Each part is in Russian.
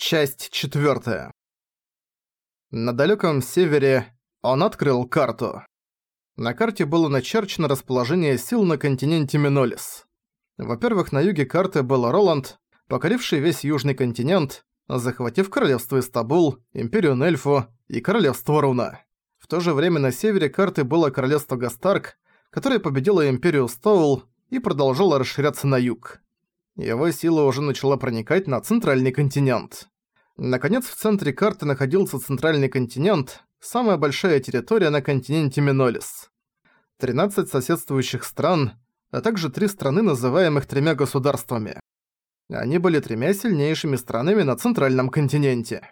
Часть четвертая. На далеком севере он открыл карту. На карте было начерчено расположение сил на континенте Минолис. Во-первых, на юге карты был Роланд, покоривший весь южный континент, захватив королевство Истабул, империю Нельфу и королевство Руна. В то же время на севере карты было королевство Гастарк, которое победило империю Стоул и продолжало расширяться на юг. Его сила уже начала проникать на центральный континент. Наконец, в центре карты находился центральный континент, самая большая территория на континенте Минолис. 13 соседствующих стран, а также три страны, называемых тремя государствами. Они были тремя сильнейшими странами на центральном континенте.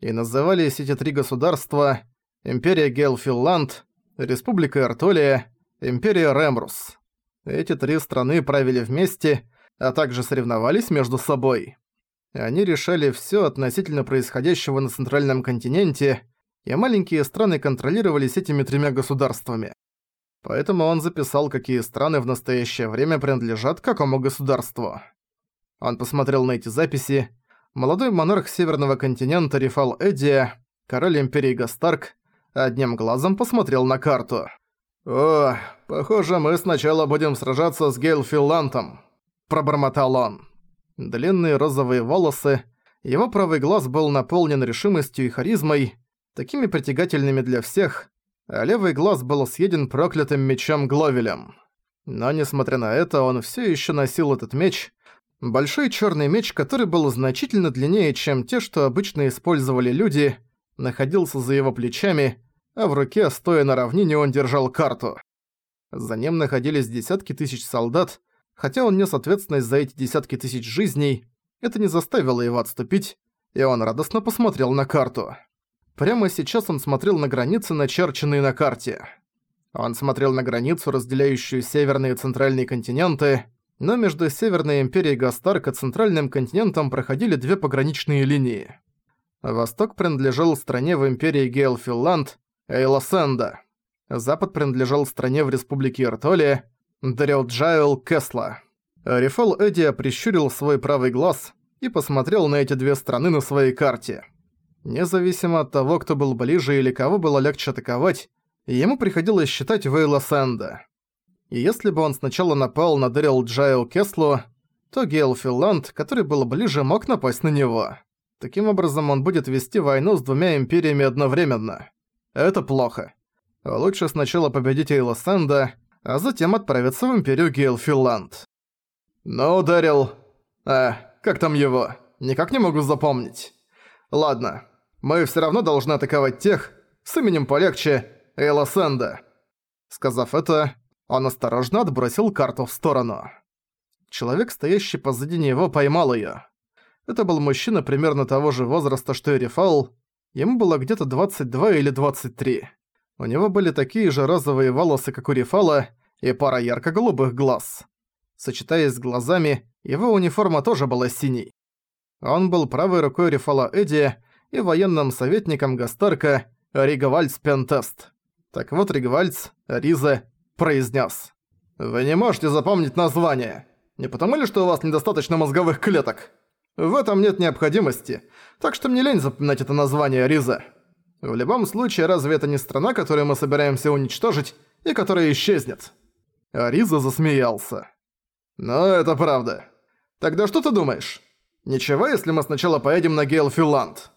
И назывались эти три государства Империя Гелфилланд, Республика Эртолия, Империя Ремрус. Эти три страны правили вместе, а также соревновались между собой. Они решали всё относительно происходящего на Центральном континенте, и маленькие страны контролировались этими тремя государствами. Поэтому он записал, какие страны в настоящее время принадлежат какому государству. Он посмотрел на эти записи. Молодой монарх Северного континента Рифал Эдия, король Империи Гастарк, одним глазом посмотрел на карту. «О, похоже, мы сначала будем сражаться с Гейлфиллантом», – пробормотал он. Длинные розовые волосы, его правый глаз был наполнен решимостью и харизмой, такими притягательными для всех, а левый глаз был съеден проклятым мечом Гловелем. Но несмотря на это, он все еще носил этот меч, большой черный меч, который был значительно длиннее, чем те, что обычно использовали люди, находился за его плечами, а в руке, стоя на равнине, он держал карту. За ним находились десятки тысяч солдат, хотя он нес ответственность за эти десятки тысяч жизней, это не заставило его отступить, и он радостно посмотрел на карту. Прямо сейчас он смотрел на границы, начерченные на карте. Он смотрел на границу, разделяющую северные и центральные континенты, но между Северной империей Гастарк и Центральным континентом проходили две пограничные линии. Восток принадлежал стране в империи Гейлфилланд, Эйлосенда. Запад принадлежал стране в республике Иртолия, Дарил Джайл Кесла. Рифал Эдди прищурил свой правый глаз и посмотрел на эти две страны на своей карте. Независимо от того, кто был ближе или кого было легче атаковать, ему приходилось считать Вейла Сэнда. И если бы он сначала напал на Дэрил Джайл Кеслу, то Гейл Филланд, который был ближе, мог напасть на него. Таким образом, он будет вести войну с двумя империями одновременно. Это плохо. Лучше сначала победить Эйла Сэнда, а затем отправиться в Империю Гейлфилланд. «Ну, Дэрил... А, как там его? Никак не могу запомнить. Ладно, мы все равно должны атаковать тех с именем полегче Эйла Сэнда». Сказав это, он осторожно отбросил карту в сторону. Человек, стоящий позади него, поймал её. Это был мужчина примерно того же возраста, что и Рефал. Ему было где-то 22 или 23. У него были такие же розовые волосы, как у Рефала, и пара ярко-голубых глаз. Сочетаясь с глазами, его униформа тоже была синей. Он был правой рукой Рефала Эдди и военным советником Гастарка Ригавальц Пентест. Так вот Ригавальц, Риза, произнес. «Вы не можете запомнить название. Не потому ли, что у вас недостаточно мозговых клеток? В этом нет необходимости, так что мне лень запоминать это название Риза». В любом случае, разве это не страна, которую мы собираемся уничтожить и которая исчезнет?» Ариза засмеялся. «Ну, это правда. Тогда что ты думаешь? Ничего, если мы сначала поедем на Гейлфиланд?»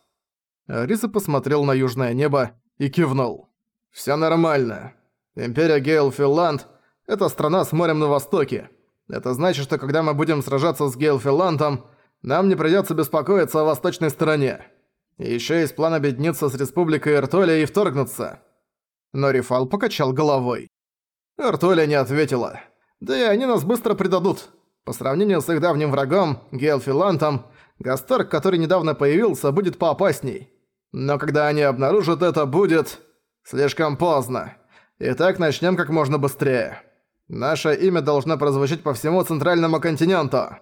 Ариза посмотрел на южное небо и кивнул. «Всё нормально. Империя Гейлфиланд – это страна с морем на востоке. Это значит, что когда мы будем сражаться с Гейлфиландом, нам не придётся беспокоиться о восточной стороне. Ещё есть план объединиться с Республикой Эртолия и вторгнуться. Но Рифал покачал головой. Эртолия не ответила. Да и они нас быстро предадут. По сравнению с их давним врагом, Гейлфилантом, Гастарк, который недавно появился, будет поопасней. Но когда они обнаружат это, будет... слишком поздно. Итак, начнем как можно быстрее. Наше имя должно прозвучать по всему центральному континенту.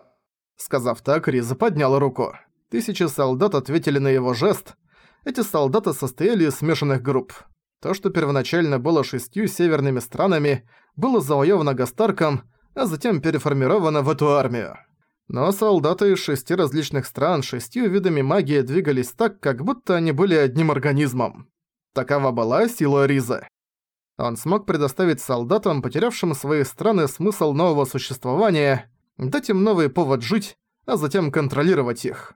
Сказав так, Риза поднял руку. Тысячи солдат ответили на его жест. Эти солдаты состояли из смешанных групп. То, что первоначально было шестью северными странами, было завоевано Гастарком, а затем переформировано в эту армию. Но солдаты из шести различных стран шестью видами магии двигались так, как будто они были одним организмом. Такова была сила Риза. Он смог предоставить солдатам, потерявшим свои страны, смысл нового существования, дать им новый повод жить, а затем контролировать их.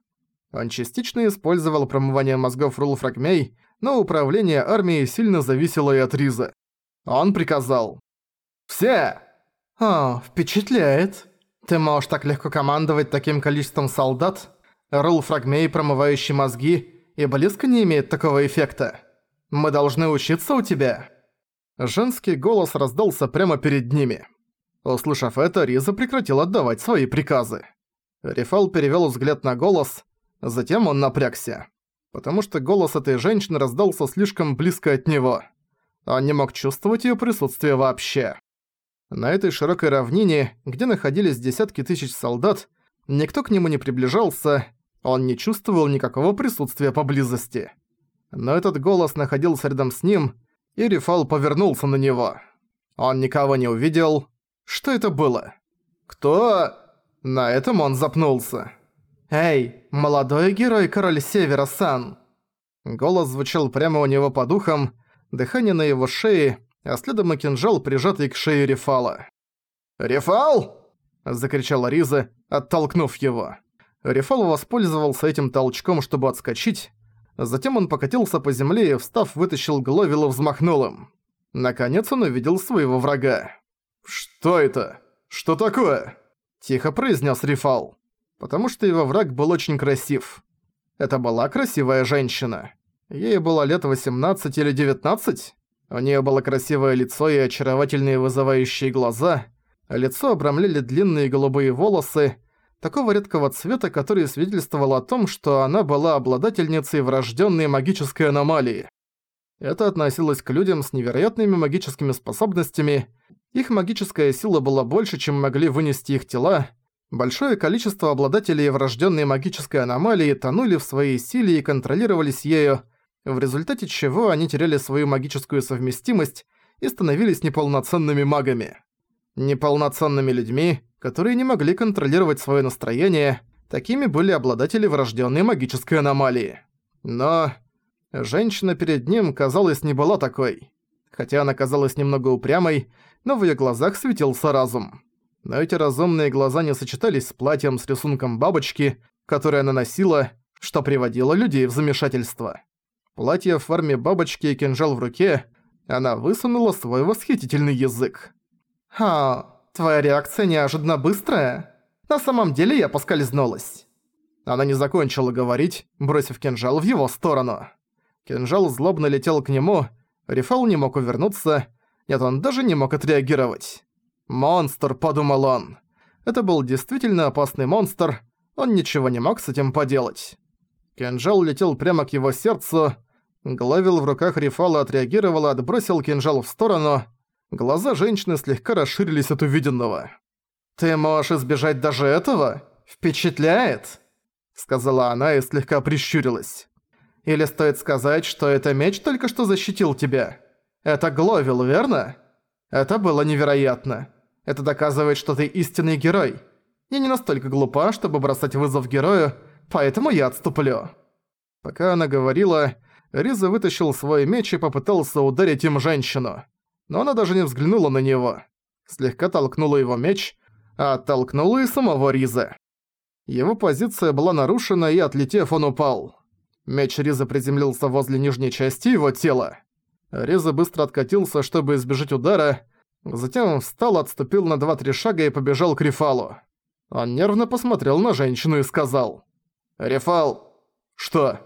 Он частично использовал промывание мозгов Рулфрагмей, но управление армией сильно зависело и от Риза. Он приказал. «Все!» «О, впечатляет. Ты можешь так легко командовать таким количеством солдат? Рулфрагмей, промывающий мозги, и близко не имеет такого эффекта. Мы должны учиться у тебя». Женский голос раздался прямо перед ними. Услышав это, Риза прекратил отдавать свои приказы. Рефал перевёл взгляд на голос, затем он напрягся. Потому что голос этой женщины раздался слишком близко от него. Он не мог чувствовать её присутствие вообще. На этой широкой равнине, где находились десятки тысяч солдат, никто к нему не приближался, он не чувствовал никакого присутствия поблизости. Но этот голос находился рядом с ним, и Рефал повернулся на него. Он никого не увидел. Что это было? Кто? На этом он запнулся. «Эй, молодой герой Король Севера, Сан!» Голос звучал прямо у него по духам, дыхание на его шее, а следом и кинжал, прижатый к шее Рефала. «Рефал!» – закричала Риза, оттолкнув его. Рефал воспользовался этим толчком, чтобы отскочить. Затем он покатился по земле и, встав, вытащил Гловила, взмахнул им. Наконец он увидел своего врага. «Что это? Что такое?» Тихо произнес Рифал. Потому что его враг был очень красив. Это была красивая женщина. Ей было лет 18 или 19. У нее было красивое лицо и очаровательные вызывающие глаза. Лицо обрамляли длинные голубые волосы, такого редкого цвета, который свидетельствовал о том, что она была обладательницей врожденной магической аномалии. Это относилось к людям с невероятными магическими способностями, их магическая сила была больше, чем могли вынести их тела. Большое количество обладателей врожденной магической аномалии тонули в своей силе и контролировались ею, в результате чего они теряли свою магическую совместимость и становились неполноценными магами. Неполноценными людьми, которые не могли контролировать свое настроение, такими были обладатели врожденной магической аномалии. Но женщина перед ним, казалось, не была такой. Хотя она казалась немного упрямой, но в её глазах светился разум. Но эти разумные глаза не сочетались с платьем с рисунком бабочки, которое она носила, что приводило людей в замешательство. Платье в форме бабочки и кинжал в руке, она высунула свой восхитительный язык. «Ха, твоя реакция неожиданно быстрая. На самом деле я поскользнулась». Она не закончила говорить, бросив кинжал в его сторону. Кинжал злобно летел к нему, Рифал не мог увернуться, нет, он даже не мог отреагировать. «Монстр», — подумал он. Это был действительно опасный монстр, он ничего не мог с этим поделать. Кинжал летел прямо к его сердцу, Главил в руках Рифала отреагировал и отбросил кинжал в сторону. Глаза женщины слегка расширились от увиденного. «Ты можешь избежать даже этого? Впечатляет!» Сказала она и слегка прищурилась. «Или стоит сказать, что это меч только что защитил тебя?» Это Гловил, верно? Это было невероятно. Это доказывает, что ты истинный герой. Я не настолько глупа, чтобы бросать вызов герою, поэтому я отступлю». Пока она говорила, Риза вытащил свой меч и попытался ударить им женщину. Но она даже не взглянула на него. Слегка толкнула его меч, а оттолкнула и самого Риза. Его позиция была нарушена, и отлетев, он упал. Меч Риза приземлился возле нижней части его тела. Реза быстро откатился, чтобы избежать удара, затем встал, отступил на два-три шага и побежал к Рефалу. Он нервно посмотрел на женщину и сказал. «Рефал!» «Что?»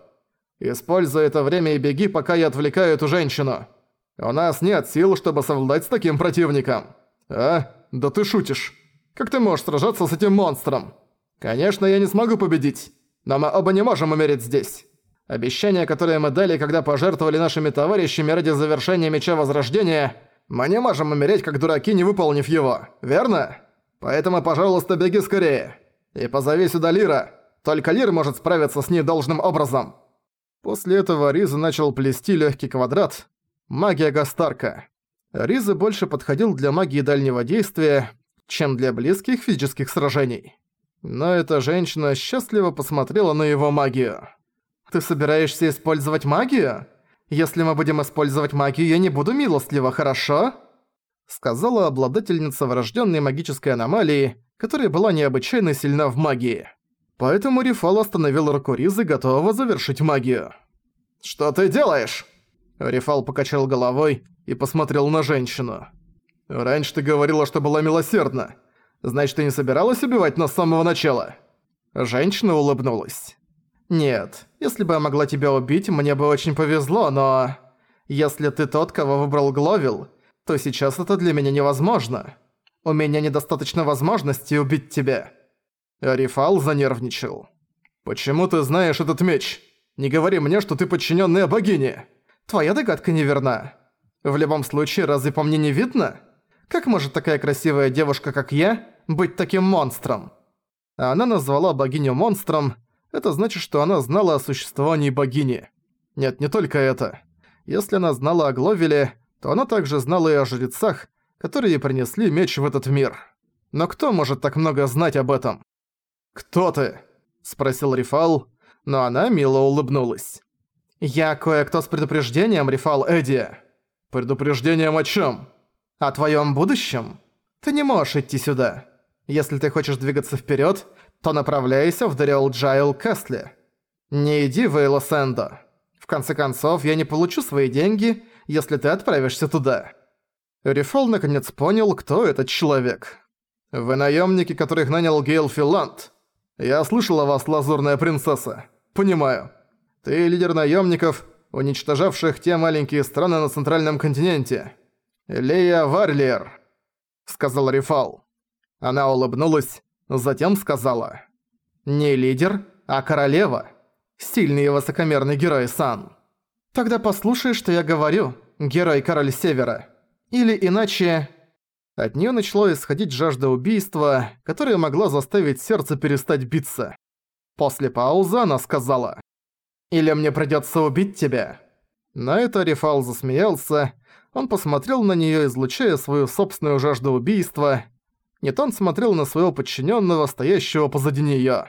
«Используй это время и беги, пока я отвлекаю эту женщину. У нас нет сил, чтобы совладать с таким противником». «А? Да ты шутишь. Как ты можешь сражаться с этим монстром?» «Конечно, я не смогу победить, но мы оба не можем умереть здесь. Обещание, которое мы дали, когда пожертвовали нашими товарищами ради завершения Меча Возрождения, мы не можем умереть, как дураки, не выполнив его, верно? Поэтому, пожалуйста, беги скорее. И позови сюда Лира. Только Лир может справиться с ней должным образом». После этого Риза начал плести легкий квадрат. Магия Гастарка. Риза больше подходил для магии дальнего действия, чем для близких физических сражений. Но эта женщина счастливо посмотрела на его магию. «Ты собираешься использовать магию? Если мы будем использовать магию, я не буду милостлива, хорошо?» Сказала обладательница врожденной магической аномалии, которая была необычайно сильна в магии. Поэтому Рифал остановил руку Ризы, готового завершить магию. «Что ты делаешь?» Рифал покачал головой и посмотрел на женщину. «Раньше ты говорила, что была милосердна. Значит, ты не собиралась убивать нас с самого начала?» Женщина улыбнулась. «Нет, если бы я могла тебя убить, мне бы очень повезло, но... Если ты тот, кого выбрал Гловил, то сейчас это для меня невозможно. У меня недостаточно возможностей убить тебя». Арифал занервничал. «Почему ты знаешь этот меч? Не говори мне, что ты подчиненная богине. Твоя догадка неверна. В любом случае, разве по мне не видно? Как может такая красивая девушка, как я, быть таким монстром?» Она назвала богиню монстром, это значит, что она знала о существовании богини. Нет, не только это. Если она знала о Гловеле, то она также знала и о жрецах, которые принесли меч в этот мир. Но кто может так много знать об этом? «Кто ты?» – спросил Рифал, но она мило улыбнулась. «Я кое-кто с предупреждением, Рифал Эдди». «Предупреждением о чём?» «О твоём будущем? Ты не можешь идти сюда. Если ты хочешь двигаться вперёд, то направляйся в Дариол Джайл Кэсли. Не иди в Эйлосендо. В конце концов, я не получу свои деньги, если ты отправишься туда». Рифол наконец понял, кто этот человек. «Вы наемники, которых нанял Гейл Филанд. Я слышал о вас, Лазурная Принцесса. Понимаю. Ты лидер наемников, уничтожавших те маленькие страны на Центральном континенте. Лея Варлиер», — сказал Рифал. Она улыбнулась, затем сказала. «Не лидер, а королева. Сильный и высокомерный герой Сан. Тогда послушай, что я говорю, герой-король Севера. Или иначе...» От неё начало исходить жажда убийства, которая могла заставить сердце перестать биться. После паузы она сказала. «Или мне придётся убить тебя?» На это Рефал засмеялся, он посмотрел на неё, излучая свою собственную жажду убийства. Нет, он смотрел на своего подчиненного, стоящего позади неё.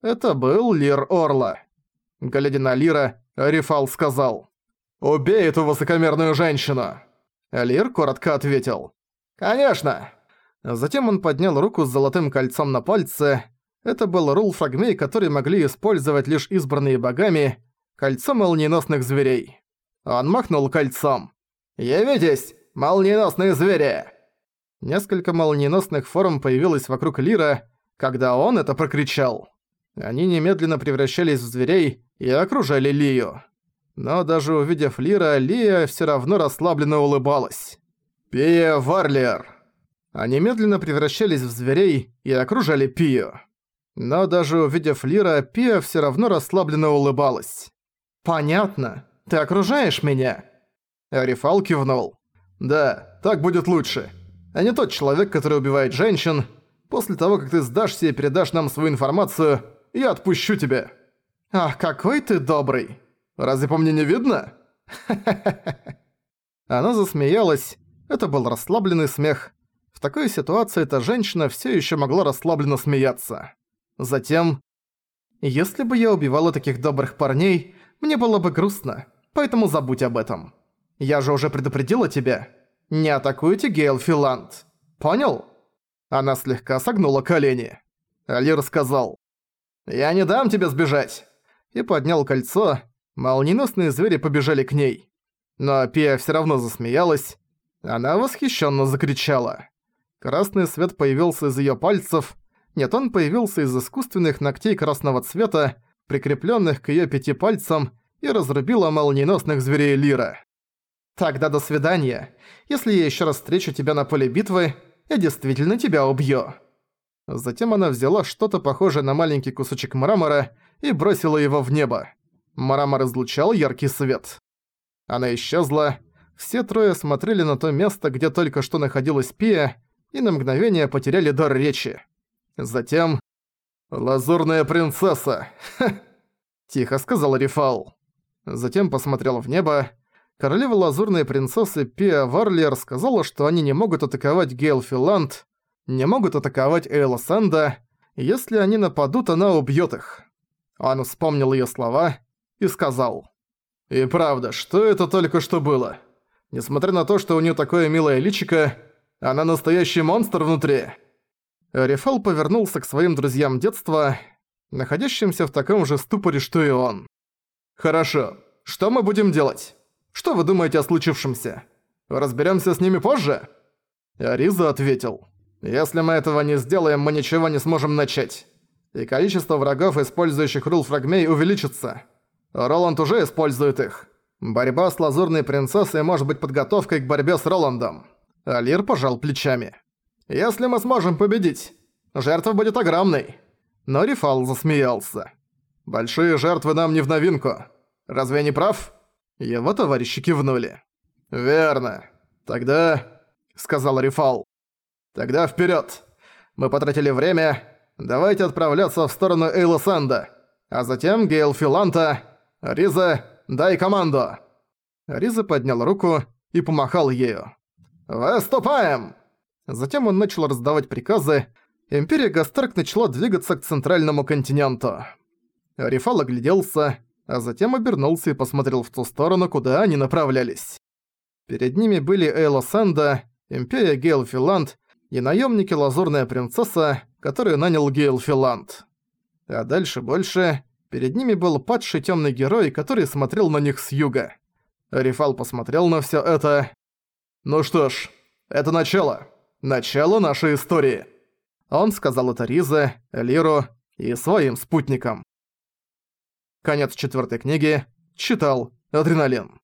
Это был Лир Орла. Глядя на Лира, Рефал сказал. «Убей эту высокомерную женщину!» Лир коротко ответил. «Конечно!» Затем он поднял руку с золотым кольцом на пальце. Это был рул фрагмей, который могли использовать лишь избранные богами, кольцо молниеносных зверей. Он махнул кольцом. «Явитесь, молниеносные звери!» Несколько молниеносных форм появилось вокруг Лира, когда он это прокричал. Они немедленно превращались в зверей и окружали Лию. Но даже увидев Лира, Лия всё равно расслабленно улыбалась. «Пия Варлиер!» Они медленно превращались в зверей и окружали Пию. Но даже увидев Лира, Пия всё равно расслабленно улыбалась. «Понятно. Ты окружаешь меня?» Арифал кивнул. «Да, так будет лучше а не тот человек, который убивает женщин. После того, как ты сдашься и передашь нам свою информацию, я отпущу тебя». «Ах, какой ты добрый! Разве по мне не видно?» Она засмеялась. Это был расслабленный смех. В такой ситуации эта женщина все еще могла расслабленно смеяться. Затем... «Если бы я убивала таких добрых парней, мне было бы грустно, поэтому забудь об этом. Я же уже предупредила тебя. «Не атакуйте Гейл Филанд. Понял?» Она слегка согнула колени. Алир сказал. «Я не дам тебе сбежать!» И поднял кольцо. Молниеносные звери побежали к ней. Но Пия всё равно засмеялась. Она восхищенно закричала. Красный свет появился из её пальцев. Нет, он появился из искусственных ногтей красного цвета, прикреплённых к её пяти пальцам, и разрубила молниеносных зверей Лира. Тогда до свидания. Если я ещё раз встречу тебя на поле битвы, я действительно тебя убью». Затем она взяла что-то похожее на маленький кусочек мрамора и бросила его в небо. Мрамор излучал яркий свет. Она исчезла. Все трое смотрели на то место, где только что находилась Пия, и на мгновение потеряли дар речи. Затем... «Лазурная принцесса!» Тихо сказал Рифал. Затем посмотрел в небо, королева Лазурной принцессы Пиа Варлиер сказала, что они не могут атаковать Гейл Филанд, не могут атаковать Эйла Сэнда Если они нападут, она убьет их. Он вспомнил ее слова и сказал. «И правда, что это только что было? Несмотря на то, что у нее такое милое личико, она настоящий монстр внутри». Рефал повернулся к своим друзьям детства, находящимся в таком же ступоре, что и он. «Хорошо. Что мы будем делать? Что вы думаете о случившемся? Разберёмся с ними позже?» Ариза ответил. «Если мы этого не сделаем, мы ничего не сможем начать. И количество врагов, использующих рул фрагмей, увеличится. Роланд уже использует их. Борьба с лазурной принцессой может быть подготовкой к борьбе с Роландом». Алир пожал плечами. «Если мы сможем победить, жертва будет огромной». Но Рифал засмеялся. «Большие жертвы нам не в новинку. Разве я не прав?» Его товарищи кивнули. «Верно. Тогда...» — сказал Рифал. «Тогда вперед. Мы потратили время. Давайте отправляться в сторону Эйлосанда. А затем Гейл Филанта. Риза, дай команду!» Риза поднял руку и помахал ею. «Выступаем!» Затем он начал раздавать приказы. Империя Гастарк начала двигаться к центральному континенту. Рифал огляделся, а затем обернулся и посмотрел в ту сторону, куда они направлялись. Перед ними были Эйла Санда, Империя Гейл Филанд и наемники Лазурная Принцесса, которую нанял Гейл Филанд. А дальше больше, перед ними был падший темный герой, который смотрел на них с юга. Рифал посмотрел на все это. «Ну что ж, это начало. Начало нашей истории». Он сказал это Ризе, Лиру и своим спутникам. Конец четвертой книги. Читал Адреналин.